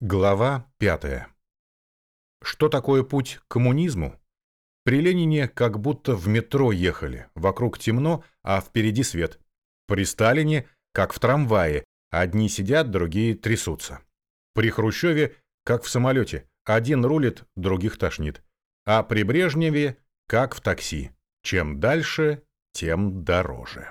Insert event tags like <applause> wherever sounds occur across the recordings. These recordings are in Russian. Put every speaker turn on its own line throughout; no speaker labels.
Глава пятая. Что такое путь к коммунизму? При Ленине как будто в метро ехали, вокруг темно, а впереди свет. При Сталине как в трамвае, одни сидят, другие трясутся. При Хрущеве как в самолете, один рулит, других тошнит. А при Брежневе как в такси, чем дальше, тем дороже.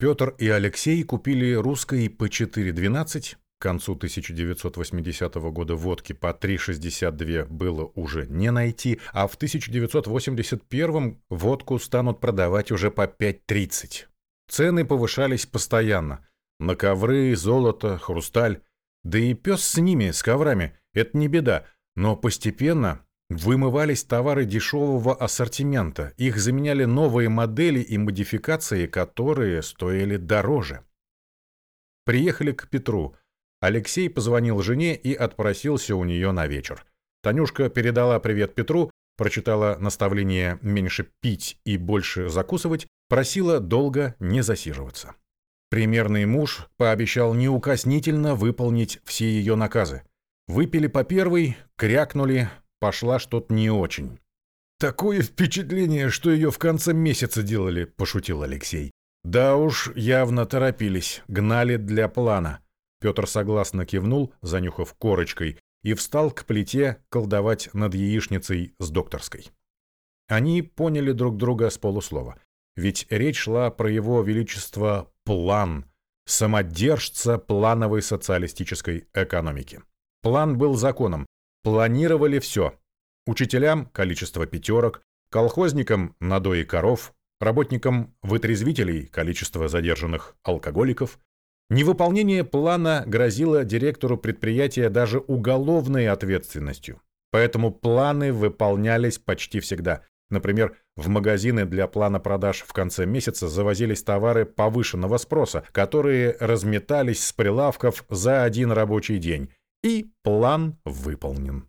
Петр и Алексей купили русский П412, к концу 1980 года водки по 3,62 было уже не найти, а в 1981 водку станут продавать уже по 5,30. Цены повышались постоянно. На ковры, золото, хрусталь. Да и пес с ними, с коврами, это не беда. Но постепенно вымывались товары дешевого ассортимента. Их заменяли новые модели и модификации, которые стоили дороже. Приехали к Петру – Алексей позвонил жене и отпросился у нее на вечер. Танюшка передала привет Петру, прочитала наставление меньше пить и больше закусывать, просила долго не засиживаться. Примерный муж пообещал неукоснительно выполнить все ее наказы. Выпили по первой, крякнули, пошла что-то не очень. «Такое впечатление, что ее в конце месяца делали», – пошутил Алексей. «Да уж, явно торопились, гнали для плана». Петр согласно кивнул, занюхав корочкой, и встал к плите колдовать над яичницей с докторской. Они поняли друг друга с полуслова. Ведь речь шла про его величество план, самодержца плановой социалистической экономики. План был законом. Планировали все. Учителям – количество пятерок, колхозникам – надои коров, работникам вытрезвителей – количество задержанных алкоголиков, Невыполнение плана грозило директору предприятия даже уголовной ответственностью. Поэтому планы выполнялись почти всегда. Например, в магазины для плана продаж в конце месяца завозились товары повышенного спроса, которые разметались с прилавков за один рабочий день. И план выполнен.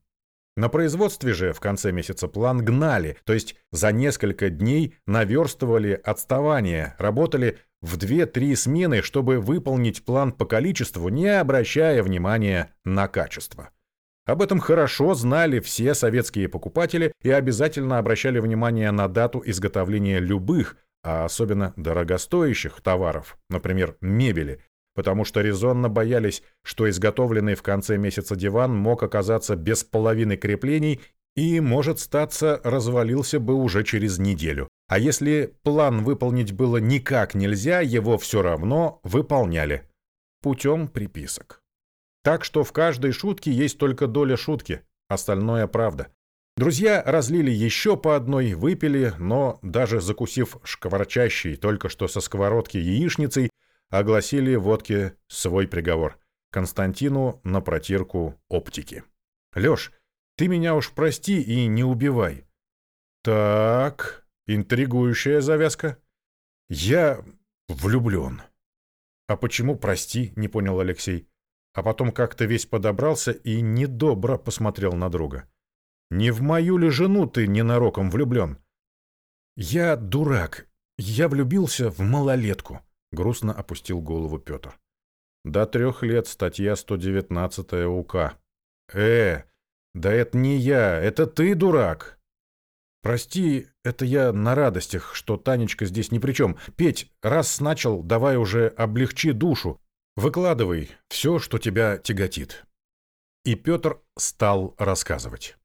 На производстве же в конце месяца план гнали, то есть за несколько дней наверстывали отставание, работали в 2-3 смены, чтобы выполнить план по количеству, не обращая внимания на качество. Об этом хорошо знали все советские покупатели и обязательно обращали внимание на дату изготовления любых, а особенно дорогостоящих товаров, например, мебели, потому что резонно боялись, что изготовленный в конце месяца диван мог оказаться без половины креплений и, может статься, развалился бы уже через неделю. А если план выполнить было никак нельзя, его все равно выполняли. Путем приписок. Так что в каждой шутке есть только доля шутки, остальное правда. Друзья разлили еще по одной, выпили, но даже закусив шкварчащей только что со сковородки яичницей, огласили водке свой приговор. Константину на протирку оптики. «Леш, ты меня уж прости и не убивай». «Так...» Интригующая завязка. Я влюблен. А почему, прости, не понял Алексей. А потом как-то весь подобрался и недобро посмотрел на друга. Не в мою ли жену ты ненароком влюблен? Я дурак. Я влюбился в малолетку. Грустно опустил голову Петр. До трех лет статья 119 УК. Э, да это не я, это ты дурак. «Прости, это я на радостях, что Танечка здесь ни при чем. Петь, раз начал, давай уже облегчи душу. Выкладывай все, что тебя тяготит». И Петр стал рассказывать.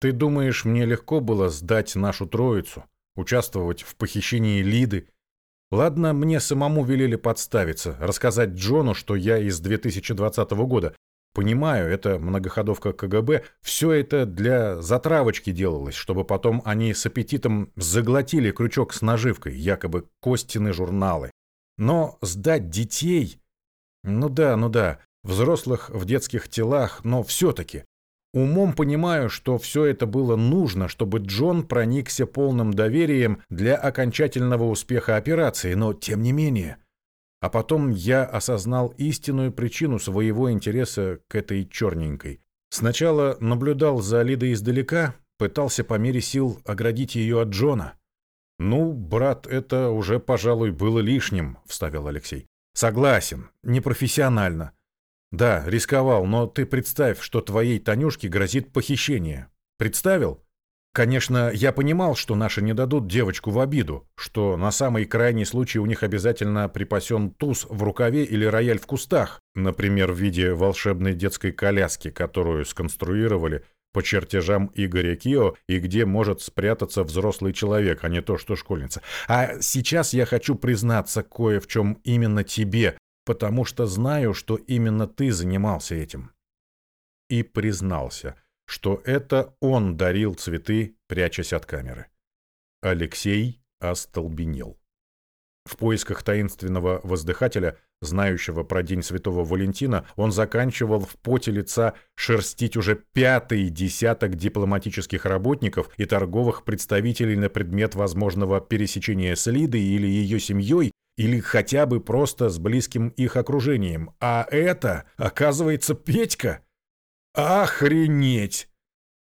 «Ты думаешь, мне легко было сдать нашу троицу, участвовать в похищении Лиды? Ладно, мне самому велели подставиться, рассказать Джону, что я из 2020 года, Понимаю, это многоходовка КГБ, все это для затравочки делалось, чтобы потом они с аппетитом заглотили крючок с наживкой, якобы Костины журналы. Но сдать детей... Ну да, ну да, взрослых в детских телах, но все-таки. Умом понимаю, что все это было нужно, чтобы Джон проникся полным доверием для окончательного успеха операции, но тем не менее... А потом я осознал истинную причину своего интереса к этой черненькой. Сначала наблюдал за Лидой издалека, пытался по мере сил оградить ее от Джона. «Ну, брат, это уже, пожалуй, было лишним», — вставил Алексей. «Согласен, непрофессионально. Да, рисковал, но ты представь, что твоей Танюшке грозит похищение. Представил? Конечно, я понимал, что наши не дадут девочку в обиду, что на самый крайний случай у них обязательно припасен туз в рукаве или рояль в кустах, например, в виде волшебной детской коляски, которую сконструировали по чертежам Игоря Кио и где может спрятаться взрослый человек, а не то, что школьница. А сейчас я хочу признаться кое в чем именно тебе, потому что знаю, что именно ты занимался этим. И признался – что это он дарил цветы, прячась от камеры. Алексей остолбенел. В поисках таинственного воздыхателя, знающего про День Святого Валентина, он заканчивал в поте лица шерстить уже пятый десяток дипломатических работников и торговых представителей на предмет возможного пересечения с Лидой или ее семьей, или хотя бы просто с близким их окружением. А это, оказывается, Петька — Охренеть!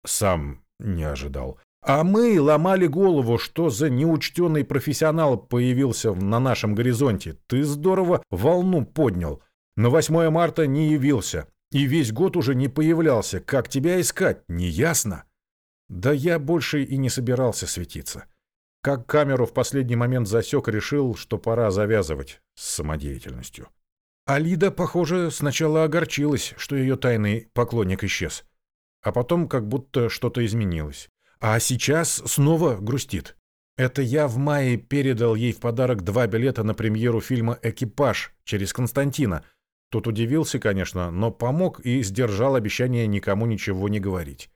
Сам не ожидал. А мы ломали голову, что за неучтенный профессионал появился на нашем горизонте. Ты здорово волну поднял. На 8 марта не явился. И весь год уже не появлялся. Как тебя искать, не ясно. Да я больше и не собирался светиться. Как камеру в последний момент засек, решил, что пора завязывать с самодеятельностью. Алида, похоже, сначала огорчилась, что ее тайный поклонник исчез. А потом как будто что-то изменилось. А сейчас снова грустит. Это я в мае передал ей в подарок два билета на премьеру фильма «Экипаж» через Константина. Тот удивился, конечно, но помог и сдержал обещание никому ничего не говорить.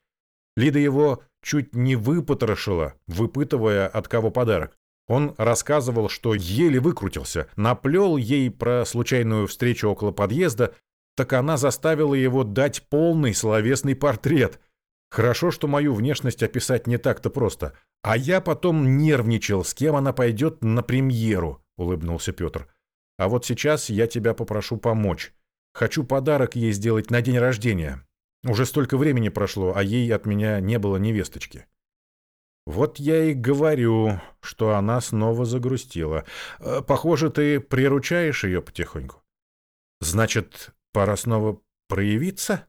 Лида его чуть не выпотрошила, выпытывая, от кого подарок. Он рассказывал, что еле выкрутился, наплел ей про случайную встречу около подъезда, так она заставила его дать полный словесный портрет. Хорошо, что мою внешность описать не так-то просто. А я потом нервничал, с кем она пойдет на премьеру, улыбнулся Петр. А вот сейчас я тебя попрошу помочь. Хочу подарок ей сделать на день рождения. Уже столько времени прошло, а ей от меня не было невесточки. Вот я и говорю, что она снова загрустила. Э, похоже, ты приручаешь ее потихоньку. Значит, пора снова проявиться?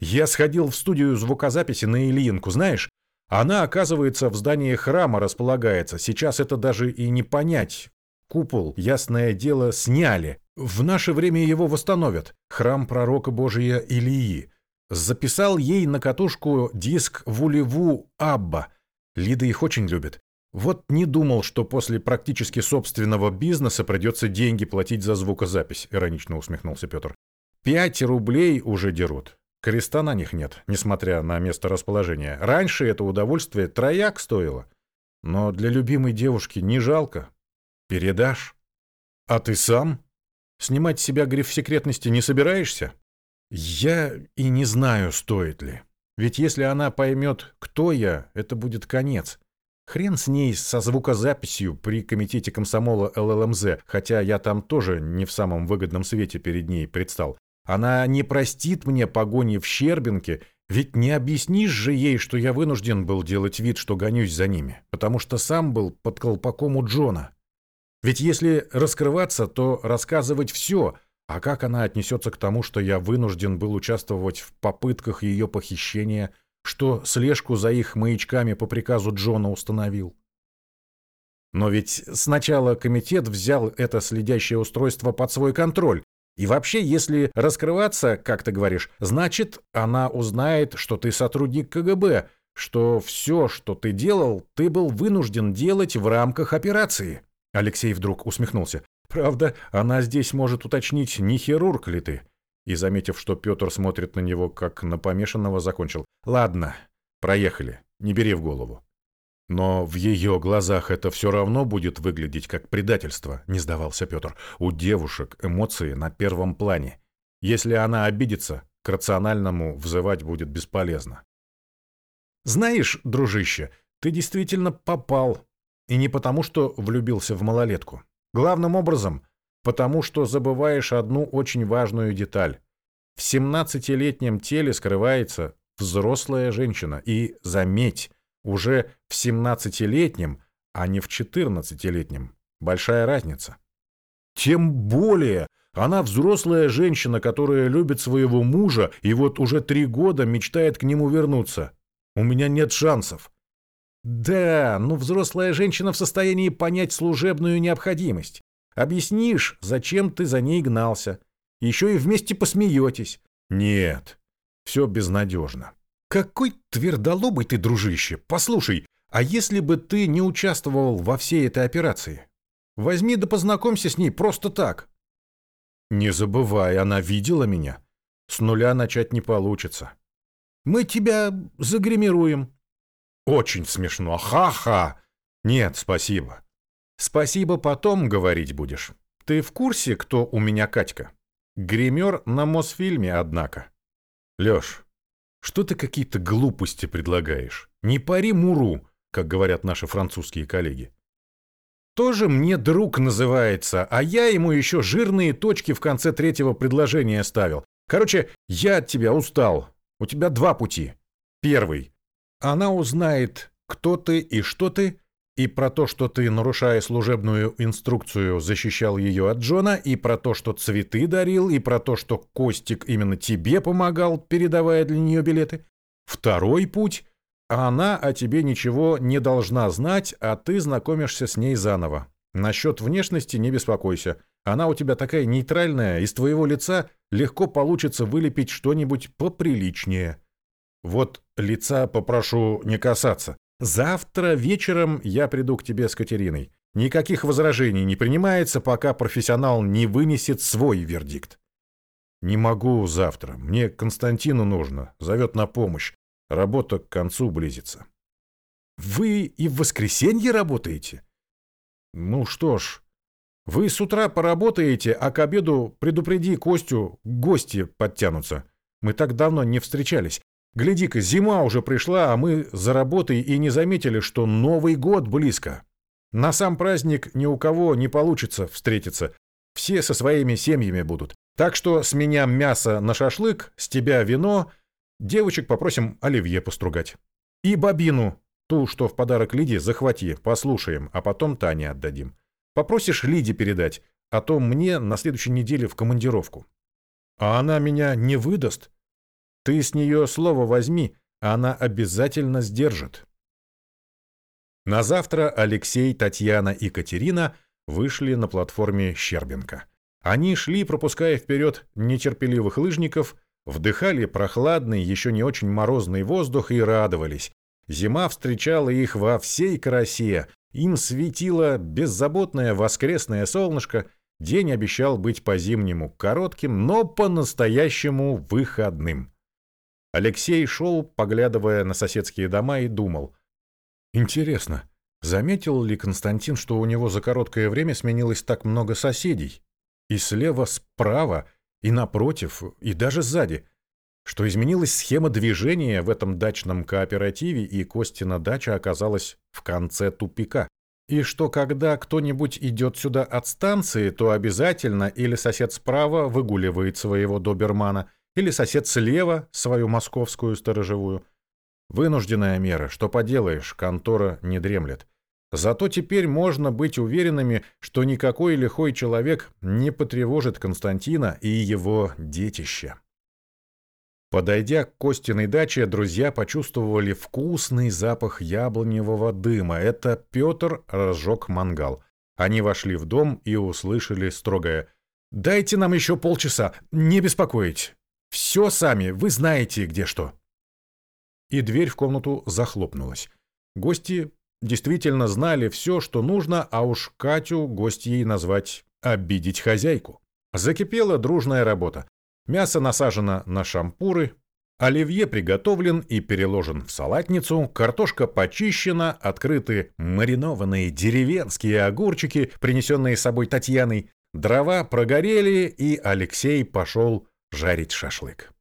Я сходил в студию звукозаписи на Ильинку, знаешь? Она, оказывается, в здании храма располагается. Сейчас это даже и не понять. Купол, ясное дело, сняли. В наше время его восстановят. Храм пророка Божия Илии. Записал ей на катушку диск Вулеву Абба — Лида их очень любит. Вот не думал, что после практически собственного бизнеса придется деньги платить за звукозапись, иронично усмехнулся Петр. Пять рублей уже дерут. Креста на них нет, несмотря на место расположения. Раньше это удовольствие трояк стоило. Но для любимой девушки не жалко. Передашь. А ты сам? Снимать себя гриф секретности не собираешься? Я и не знаю, стоит ли. Ведь если она поймет, кто я, это будет конец. Хрен с ней со звукозаписью при комитете комсомола ЛЛМЗ, хотя я там тоже не в самом выгодном свете перед ней предстал. Она не простит мне погони в Щербинке, ведь не объяснишь же ей, что я вынужден был делать вид, что гонюсь за ними, потому что сам был под колпаком у Джона. Ведь если раскрываться, то рассказывать все — а как она отнесется к тому, что я вынужден был участвовать в попытках ее похищения, что слежку за их маячками по приказу Джона установил? Но ведь сначала комитет взял это следящее устройство под свой контроль. И вообще, если раскрываться, как ты говоришь, значит, она узнает, что ты сотрудник КГБ, что все, что ты делал, ты был вынужден делать в рамках операции. Алексей вдруг усмехнулся. Правда, она здесь может уточнить, не хирург ли ты. И, заметив, что Петр смотрит на него, как на помешанного, закончил. Ладно, проехали, не бери в голову. Но в ее глазах это все равно будет выглядеть как предательство, не сдавался Петр. У девушек эмоции на первом плане. Если она обидится, к рациональному взывать будет бесполезно. Знаешь, дружище, ты действительно попал. И не потому, что влюбился в малолетку. Главным образом, потому что забываешь одну очень важную деталь. В 17-летнем теле скрывается взрослая женщина. И, заметь, уже в 17-летнем, а не в 14-летнем. Большая разница. Тем более, Она взрослая женщина, которая любит своего мужа и вот уже три года мечтает к нему вернуться. У меня нет шансов. Да, но взрослая женщина в состоянии понять служебную необходимость. Объяснишь, зачем ты за ней гнался. Еще и вместе посмеетесь. Нет, все безнадежно. Какой твердолобый ты, дружище. Послушай, а если бы ты не участвовал во всей этой операции? Возьми да познакомься с ней просто так. Не забывай, она видела меня. С нуля начать не получится. Мы тебя загримируем. Очень смешно. Ха-ха. Нет, спасибо. Спасибо потом говорить будешь. Ты в курсе, кто у меня Катька? Гример на Мосфильме, однако. Лёш, что ты какие-то глупости предлагаешь? Не пари муру, как говорят наши французские коллеги тоже мне друг называется, а я ему еще жирные точки в конце третьего предложения ставил. Короче, я от тебя устал. У тебя два пути. Первый. Она узнает, кто ты и что ты, и про то, что ты, нарушая служебную инструкцию, защищал ее от Джона, и про то, что цветы дарил, и про то, что Костик именно тебе помогал, передавая для нее билеты. Второй путь она о тебе ничего не должна знать, а ты знакомишься с ней заново. Насчет внешности не беспокойся. Она у тебя такая нейтральная, из твоего лица легко получится вылепить что-нибудь поприличнее. Вот лица попрошу не касаться. Завтра вечером я приду к тебе с Катериной. Никаких возражений не принимается, пока профессионал не вынесет свой вердикт. Не могу завтра. Мне Константину нужно. Зовет на помощь. Работа к концу близится. Вы и в воскресенье работаете? Ну что ж, вы с утра поработаете, а к обеду предупреди Костю, гости подтянутся. Мы так давно не встречались. Гляди-ка, зима уже пришла, а мы за работой и не заметили, что Новый год близко. На сам праздник ни у кого не получится встретиться. Все со своими семьями будут. Так что с меня мясо на шашлык, с тебя вино, Девочек попросим оливье постругать. И бобину, ту, что в подарок Лиде, захвати, послушаем, а потом Тане отдадим. Попросишь Лиде передать, а то мне на следующей неделе в командировку. А она меня не выдаст. Ты с нее слово возьми, она обязательно сдержит. На завтра Алексей, Татьяна и Катерина вышли на платформе Щербинка. Они шли, пропуская вперед нетерпеливых лыжников – Вдыхали прохладный, еще не очень морозный воздух и радовались. Зима встречала их во всей красе. Им светило беззаботное воскресное солнышко. День обещал быть по-зимнему коротким, но по-настоящему выходным. Алексей шел, поглядывая на соседские дома, и думал. «Интересно, заметил ли Константин, что у него за короткое время сменилось так много соседей? И слева, справа — и напротив, и даже сзади, что изменилась схема движения в этом дачном кооперативе, и Костина дача оказалась в конце тупика. И что когда кто-нибудь идет сюда от станции, то обязательно или сосед справа выгуливает своего добермана, или сосед слева свою московскую сторожевую. Вынужденная мера, что поделаешь, контора не дремлет. Зато теперь можно быть уверенными, что никакой лихой человек не потревожит Константина и его детище. Подойдя к Костиной даче, друзья почувствовали вкусный запах яблоневого дыма. Это Петр разжег мангал. Они вошли в дом и услышали строгое «Дайте нам еще полчаса, не беспокоить. Все сами, вы знаете, где что». И дверь в комнату захлопнулась. Гости действительно знали все, что нужно, а уж Катю гостьей назвать «обидеть хозяйку». Закипела дружная работа. Мясо насажено на шампуры, оливье приготовлен и переложен в салатницу, картошка почищена, открыты маринованные деревенские огурчики, принесенные с собой Татьяной, дрова прогорели, и Алексей пошел жарить шашлык.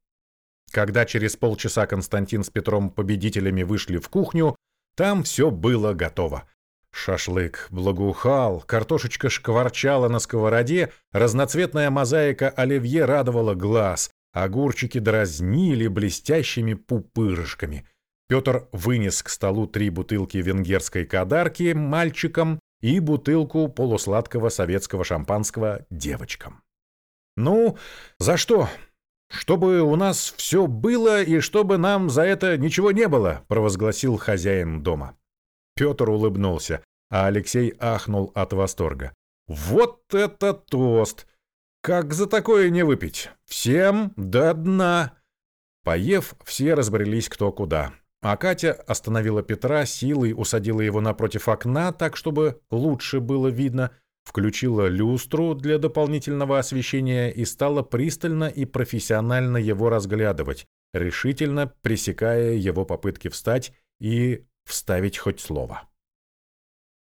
Когда через полчаса Константин с Петром победителями вышли в кухню, там все было готово. Шашлык благоухал, картошечка шкварчала на сковороде, разноцветная мозаика оливье радовала глаз, огурчики дразнили блестящими пупырышками. Петр вынес к столу три бутылки венгерской кадарки мальчикам и бутылку полусладкого советского шампанского девочкам. Ну, за что? Чтобы у нас все было и чтобы нам за это ничего не было, провозгласил хозяин дома. Петр улыбнулся, а Алексей ахнул от восторга. Вот это тост! Как за такое не выпить? Всем до дна! Поев, все разбрелись кто куда. А Катя остановила Петра, силой усадила его напротив окна, так, чтобы лучше было видно, включила люстру для дополнительного освещения и стала пристально и профессионально его разглядывать, решительно пресекая его попытки встать и вставить хоть слово.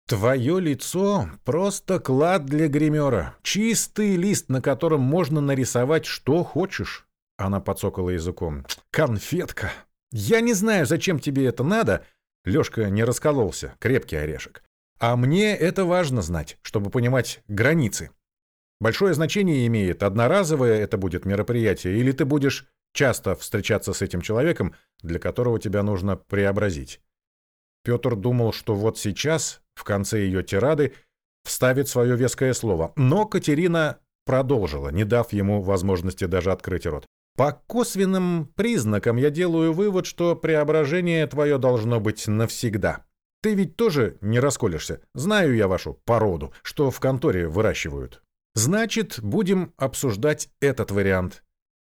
Твое лицо — просто клад для гримера. Чистый лист, на котором можно нарисовать что хочешь. Она подсокала языком. Конфетка. Я не знаю, зачем тебе это надо. Лёшка не раскололся. Крепкий орешек. А мне это важно знать, чтобы понимать границы. Большое значение имеет, одноразовое это будет мероприятие, или ты будешь часто встречаться с этим человеком, для которого тебя нужно преобразить. Петр думал, что вот сейчас, в конце ее тирады, вставит свое веское слово. Но Катерина продолжила, не дав ему возможности даже открыть рот. По косвенным признакам я делаю вывод, что преображение твое должно быть навсегда. Ты ведь тоже не расколешься. Знаю я вашу породу, что в конторе выращивают. Значит, будем обсуждать этот вариант.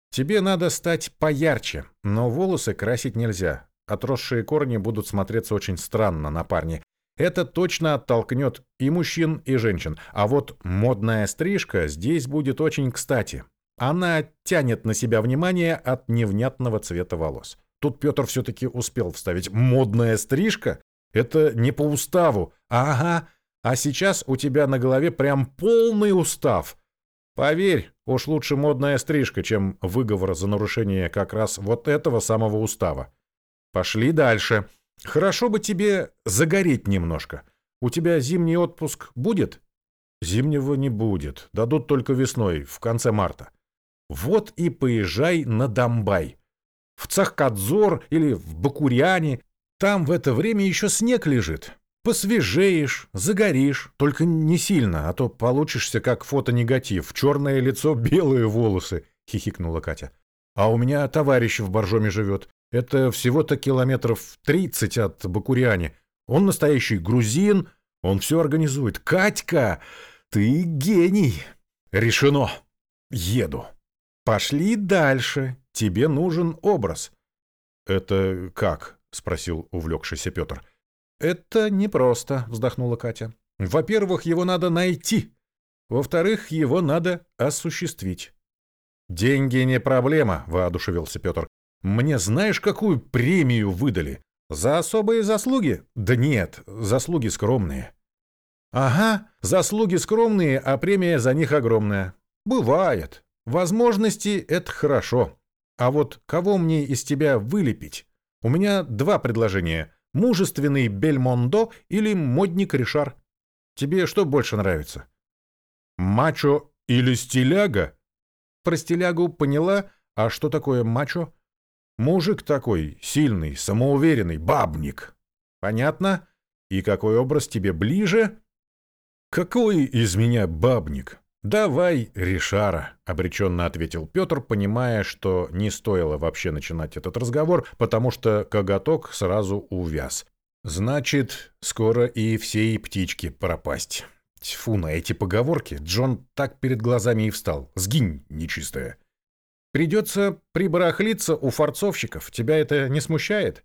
Тебе надо стать поярче, но волосы красить нельзя отросшие корни будут смотреться очень странно на парне. Это точно оттолкнет и мужчин, и женщин. А вот модная стрижка здесь будет очень кстати. Она тянет на себя внимание от невнятного цвета волос. Тут Петр все-таки успел вставить «модная стрижка»? Это не по уставу. Ага, а сейчас у тебя на голове прям полный устав. Поверь, уж лучше модная стрижка, чем выговор за нарушение как раз вот этого самого устава. Пошли дальше. Хорошо бы тебе загореть немножко. У тебя зимний отпуск будет? Зимнего не будет. Дадут только весной, в конце марта. Вот и поезжай на Домбай. В Цахкадзор или в Бакуряне. Там в это время еще снег лежит. Посвежеешь, загоришь, только не сильно, а то получишься как фотонегатив. Черное лицо, <laughs> белые волосы, хихикнула Катя. А у меня товарищ в Боржоме живет. Это всего-то километров 30 от Бакуряни. Он настоящий грузин, он все организует. Катька, ты гений. Решено. Еду. Пошли дальше. Тебе нужен образ. Это как? Спросил увлекшийся Петр. Это непросто, вздохнула Катя. Во-первых, его надо найти. Во-вторых, его надо осуществить. Деньги не проблема, воодушевился Петр. Мне знаешь, какую премию выдали? За особые заслуги? Да нет, заслуги скромные. Ага, заслуги скромные, а премия за них огромная. Бывает. Возможности — это хорошо. А вот кого мне из тебя вылепить? У меня два предложения. Мужественный Бельмондо или модник Ришар. Тебе что больше нравится? Мачо или стиляга? Про стилягу поняла, а что такое мачо? Мужик такой, сильный, самоуверенный, бабник. Понятно? И какой образ тебе ближе? Какой из меня бабник? Давай, Ришара, обреченно ответил Петр, понимая, что не стоило вообще начинать этот разговор, потому что коготок сразу увяз. Значит, скоро и всей птички пропасть. Тьфу на эти поговорки. Джон так перед глазами и встал. Сгинь, нечистая. Придется прибарахлиться у форцовщиков. Тебя это не смущает?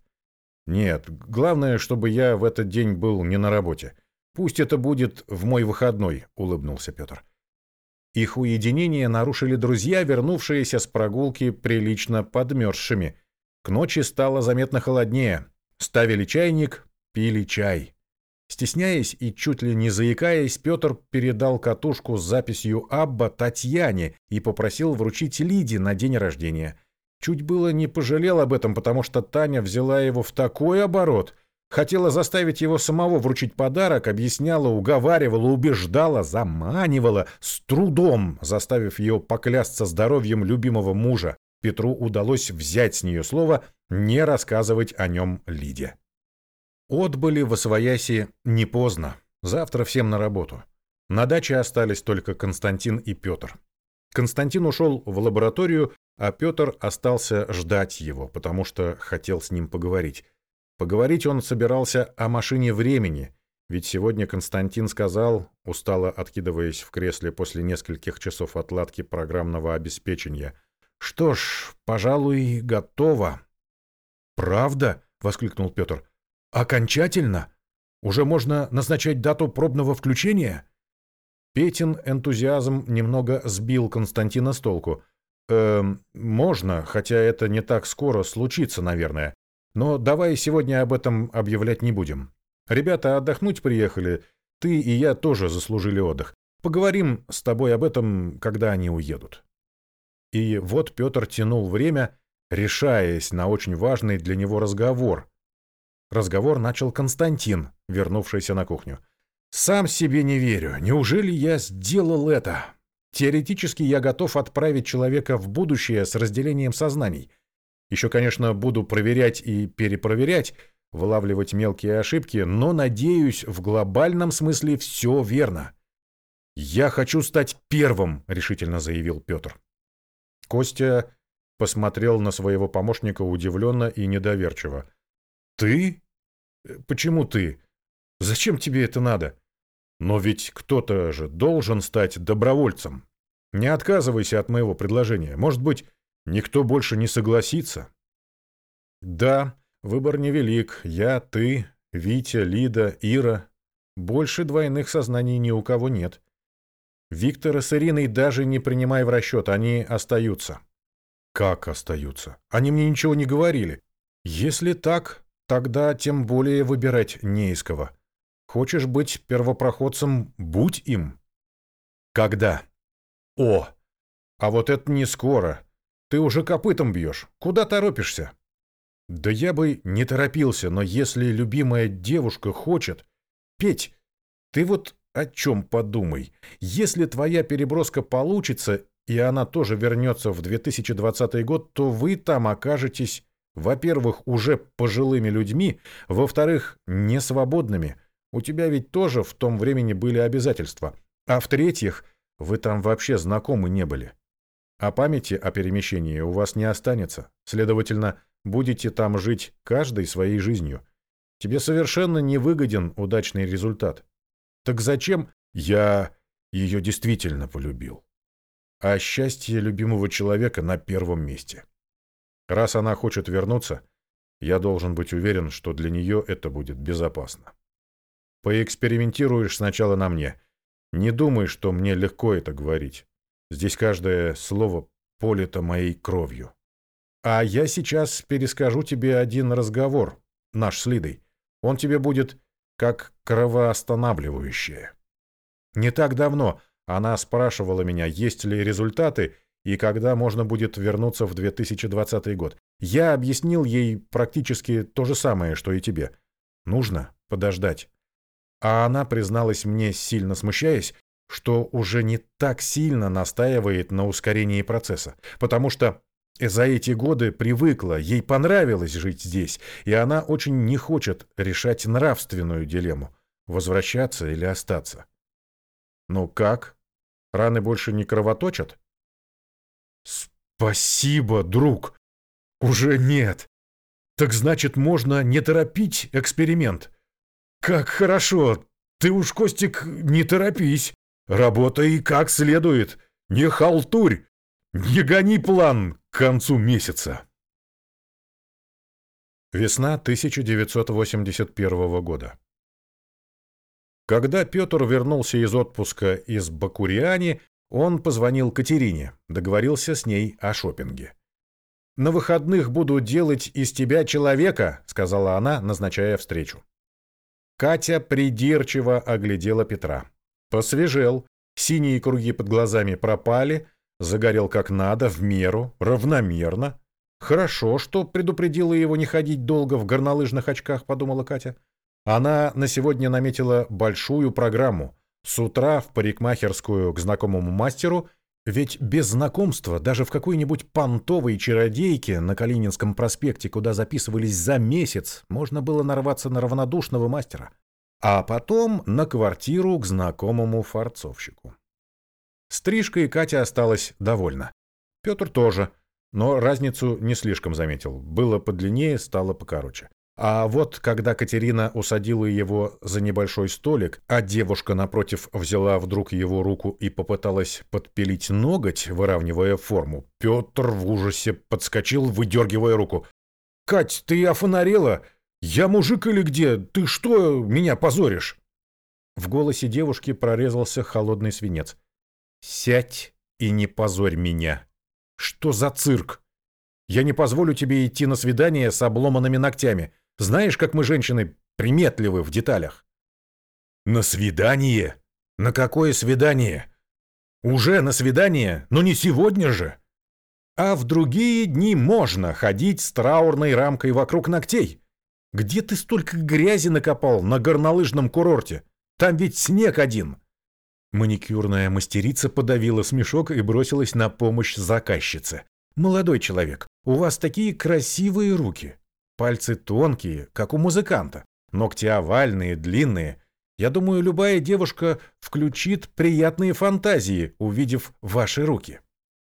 Нет, главное, чтобы я в этот день был не на работе. Пусть это будет в мой выходной, улыбнулся Петр. Их уединение нарушили друзья, вернувшиеся с прогулки прилично подмерзшими. К ночи стало заметно холоднее. Ставили чайник, пили чай. Стесняясь и чуть ли не заикаясь, Петр передал катушку с записью «Абба» Татьяне и попросил вручить Лиде на день рождения. Чуть было не пожалел об этом, потому что Таня взяла его в такой оборот. Хотела заставить его самого вручить подарок, объясняла, уговаривала, убеждала, заманивала, с трудом заставив ее поклясться здоровьем любимого мужа. Петру удалось взять с нее слово не рассказывать о нем Лиде. Отбыли в Освояси не поздно. Завтра всем на работу. На даче остались только Константин и Петр. Константин ушел в лабораторию, а Петр остался ждать его, потому что хотел с ним поговорить. Поговорить он собирался о машине времени, ведь сегодня Константин сказал, устало откидываясь в кресле после нескольких часов отладки программного обеспечения, «Что ж, пожалуй, готово». «Правда?» — воскликнул Петр. «Окончательно? Уже можно назначать дату пробного включения?» Петин энтузиазм немного сбил Константина с толку. «Эм, можно, хотя это не так скоро случится, наверное. Но давай сегодня об этом объявлять не будем. Ребята отдохнуть приехали, ты и я тоже заслужили отдых. Поговорим с тобой об этом, когда они уедут». И вот Петр тянул время, решаясь на очень важный для него разговор. Разговор начал Константин, вернувшийся на кухню. «Сам себе не верю. Неужели я сделал это? Теоретически я готов отправить человека в будущее с разделением сознаний. Еще, конечно, буду проверять и перепроверять, вылавливать мелкие ошибки, но, надеюсь, в глобальном смысле все верно. «Я хочу стать первым», — решительно заявил Петр. Костя посмотрел на своего помощника удивленно и недоверчиво. «Ты? Почему ты? Зачем тебе это надо? Но ведь кто-то же должен стать добровольцем. Не отказывайся от моего предложения. Может быть, никто больше не согласится?» «Да, выбор невелик. Я, ты, Витя, Лида, Ира. Больше двойных сознаний ни у кого нет. Виктора с Ириной даже не принимай в расчет, они остаются». Как остаются? Они мне ничего не говорили. Если так, тогда тем более выбирать не из кого. Хочешь быть первопроходцем — будь им. Когда? О! А вот это не скоро. Ты уже копытом бьешь. Куда торопишься? Да я бы не торопился, но если любимая девушка хочет... Петь, ты вот о чем подумай. Если твоя переброска получится, и она тоже вернется в 2020 год, то вы там окажетесь, во-первых, уже пожилыми людьми, во-вторых, не свободными. У тебя ведь тоже в том времени были обязательства. А в-третьих, вы там вообще знакомы не были. А памяти о перемещении у вас не останется. Следовательно, будете там жить каждой своей жизнью. Тебе совершенно не выгоден удачный результат. Так зачем я ее действительно полюбил? а счастье любимого человека на первом месте. Раз она хочет вернуться, я должен быть уверен, что для нее это будет безопасно. Поэкспериментируешь сначала на мне. Не думай, что мне легко это говорить. Здесь каждое слово полито моей кровью. А я сейчас перескажу тебе один разговор, наш с Лидой. Он тебе будет как кровоостанавливающее. Не так давно она спрашивала меня, есть ли результаты и когда можно будет вернуться в 2020 год. Я объяснил ей практически то же самое, что и тебе. Нужно подождать. А она призналась мне, сильно смущаясь, что уже не так сильно настаивает на ускорении процесса, потому что за эти годы привыкла, ей понравилось жить здесь, и она очень не хочет решать нравственную дилемму – возвращаться или остаться. «Ну как?» Раны больше не кровоточат? Спасибо, друг. Уже нет. Так значит, можно не торопить эксперимент. Как хорошо. Ты уж, Костик, не торопись. Работай как следует. Не халтурь. Не гони план к концу месяца. Весна 1981 года. Когда Петр вернулся из отпуска из Бакуриани, он позвонил Катерине, договорился с ней о шопинге. «На выходных буду делать из тебя человека», — сказала она, назначая встречу. Катя придирчиво оглядела Петра. Посвежел, синие круги под глазами пропали, загорел как надо, в меру, равномерно. «Хорошо, что предупредила его не ходить долго в горнолыжных очках», — подумала Катя. Она на сегодня наметила большую программу. С утра в парикмахерскую к знакомому мастеру, ведь без знакомства даже в какой-нибудь понтовой чародейке на Калининском проспекте, куда записывались за месяц, можно было нарваться на равнодушного мастера. А потом на квартиру к знакомому фарцовщику. Стрижкой Катя осталась довольна. Петр тоже, но разницу не слишком заметил. Было подлиннее, стало покороче. А вот когда Катерина усадила его за небольшой столик, а девушка напротив взяла вдруг его руку и попыталась подпилить ноготь, выравнивая форму, Петр в ужасе подскочил, выдергивая руку. «Кать, ты офонарела? Я мужик или где? Ты что, меня позоришь?» В голосе девушки прорезался холодный свинец. «Сядь и не позорь меня. Что за цирк? Я не позволю тебе идти на свидание с обломанными ногтями. Знаешь, как мы, женщины, приметливы в деталях. На свидание? На какое свидание? Уже на свидание, но не сегодня же. А в другие дни можно ходить с траурной рамкой вокруг ногтей. Где ты столько грязи накопал на горнолыжном курорте? Там ведь снег один. Маникюрная мастерица подавила смешок и бросилась на помощь заказчице. «Молодой человек, у вас такие красивые руки. Пальцы тонкие, как у музыканта, ногти овальные, длинные. Я думаю, любая девушка включит приятные фантазии, увидев ваши руки.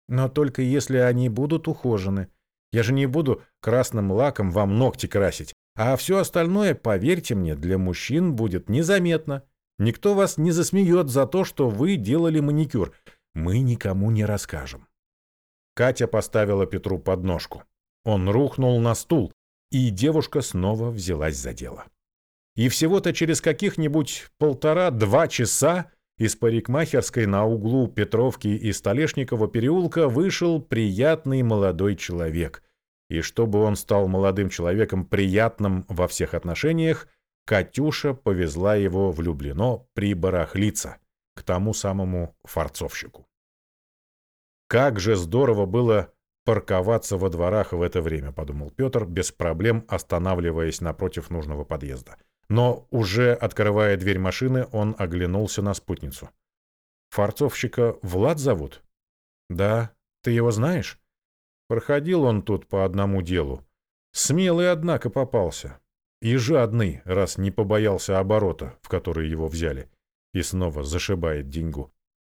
Но только если они будут ухожены. Я же не буду красным лаком вам ногти красить, а все остальное, поверьте мне, для мужчин будет незаметно. Никто вас не засмеет за то, что вы делали маникюр. Мы никому не расскажем. Катя поставила Петру подножку. Он рухнул на стул, и девушка снова взялась за дело. И всего-то через каких-нибудь полтора-два часа из парикмахерской на углу Петровки и Столешникова переулка вышел приятный молодой человек. И чтобы он стал молодым человеком приятным во всех отношениях, Катюша повезла его в Люблино прибарахлиться к тому самому фарцовщику. Как же здорово было парковаться во дворах в это время, подумал Петр, без проблем останавливаясь напротив нужного подъезда. Но уже открывая дверь машины, он оглянулся на спутницу. Фарцовщика Влад зовут? Да, ты его знаешь? Проходил он тут по одному делу. Смелый, однако, попался. И жадный, раз не побоялся оборота, в который его взяли. И снова зашибает деньгу.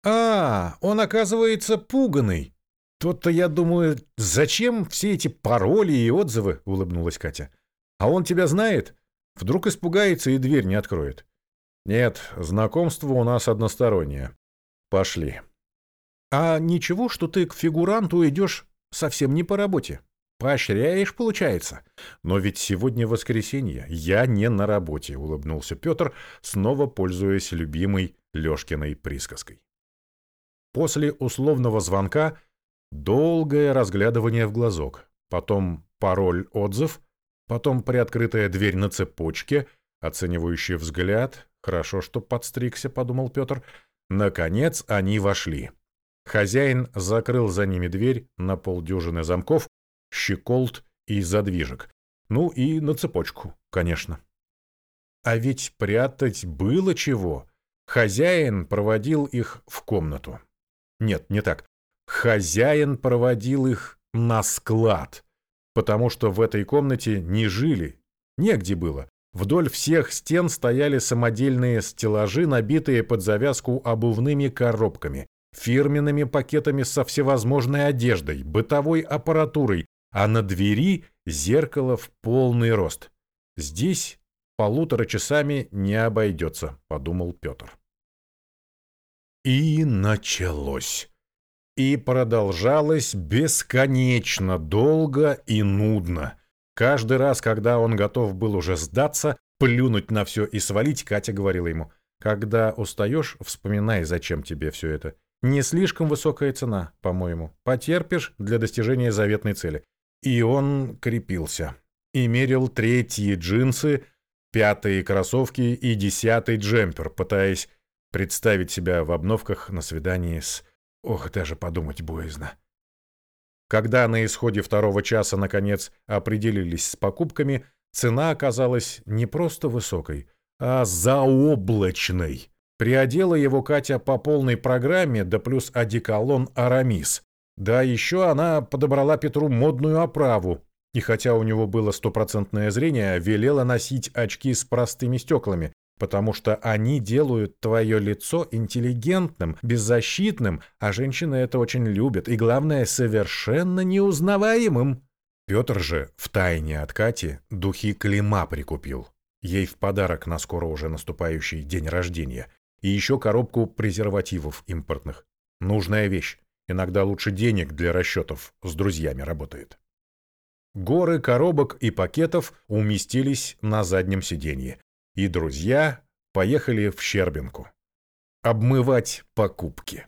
А, он, оказывается, пуганый. «То-то я думаю, зачем все эти пароли и отзывы?» — улыбнулась Катя. «А он тебя знает? Вдруг испугается и дверь не откроет». «Нет, знакомство у нас одностороннее. Пошли». «А ничего, что ты к фигуранту идешь совсем не по работе? Поощряешь, получается?» «Но ведь сегодня воскресенье, я не на работе», — улыбнулся Петр, снова пользуясь любимой Лешкиной присказкой. После условного звонка — Долгое разглядывание в глазок, потом пароль-отзыв, потом приоткрытая дверь на цепочке, оценивающий взгляд. Хорошо, что подстригся, подумал Петр. Наконец они вошли. Хозяин закрыл за ними дверь на полдюжины замков, щеколд и задвижек. Ну и на цепочку, конечно. А ведь прятать было чего. Хозяин проводил их в комнату. Нет, не так. Хозяин проводил их на склад, потому что в этой комнате не жили, негде было. Вдоль всех стен стояли самодельные стеллажи, набитые под завязку обувными коробками, фирменными пакетами со всевозможной одеждой, бытовой аппаратурой, а на двери зеркало в полный рост. Здесь полутора часами не обойдется, подумал Петр. И началось и продолжалось бесконечно долго и нудно. Каждый раз, когда он готов был уже сдаться, плюнуть на все и свалить, Катя говорила ему, «Когда устаешь, вспоминай, зачем тебе все это. Не слишком высокая цена, по-моему. Потерпишь для достижения заветной цели». И он крепился. И мерил третьи джинсы, пятые кроссовки и десятый джемпер, пытаясь представить себя в обновках на свидании с Ох, даже подумать боязно. Когда на исходе второго часа, наконец, определились с покупками, цена оказалась не просто высокой, а заоблачной. Приодела его Катя по полной программе, да плюс одеколон «Арамис». Да еще она подобрала Петру модную оправу, и хотя у него было стопроцентное зрение, велела носить очки с простыми стеклами, потому что они делают твое лицо интеллигентным, беззащитным, а женщины это очень любят, и, главное, совершенно неузнаваемым. Петр же втайне от Кати духи Клима прикупил. Ей в подарок на скоро уже наступающий день рождения. И еще коробку презервативов импортных. Нужная вещь. Иногда лучше денег для расчетов с друзьями работает. Горы коробок и пакетов уместились на заднем сиденье, и друзья поехали в Щербинку обмывать покупки.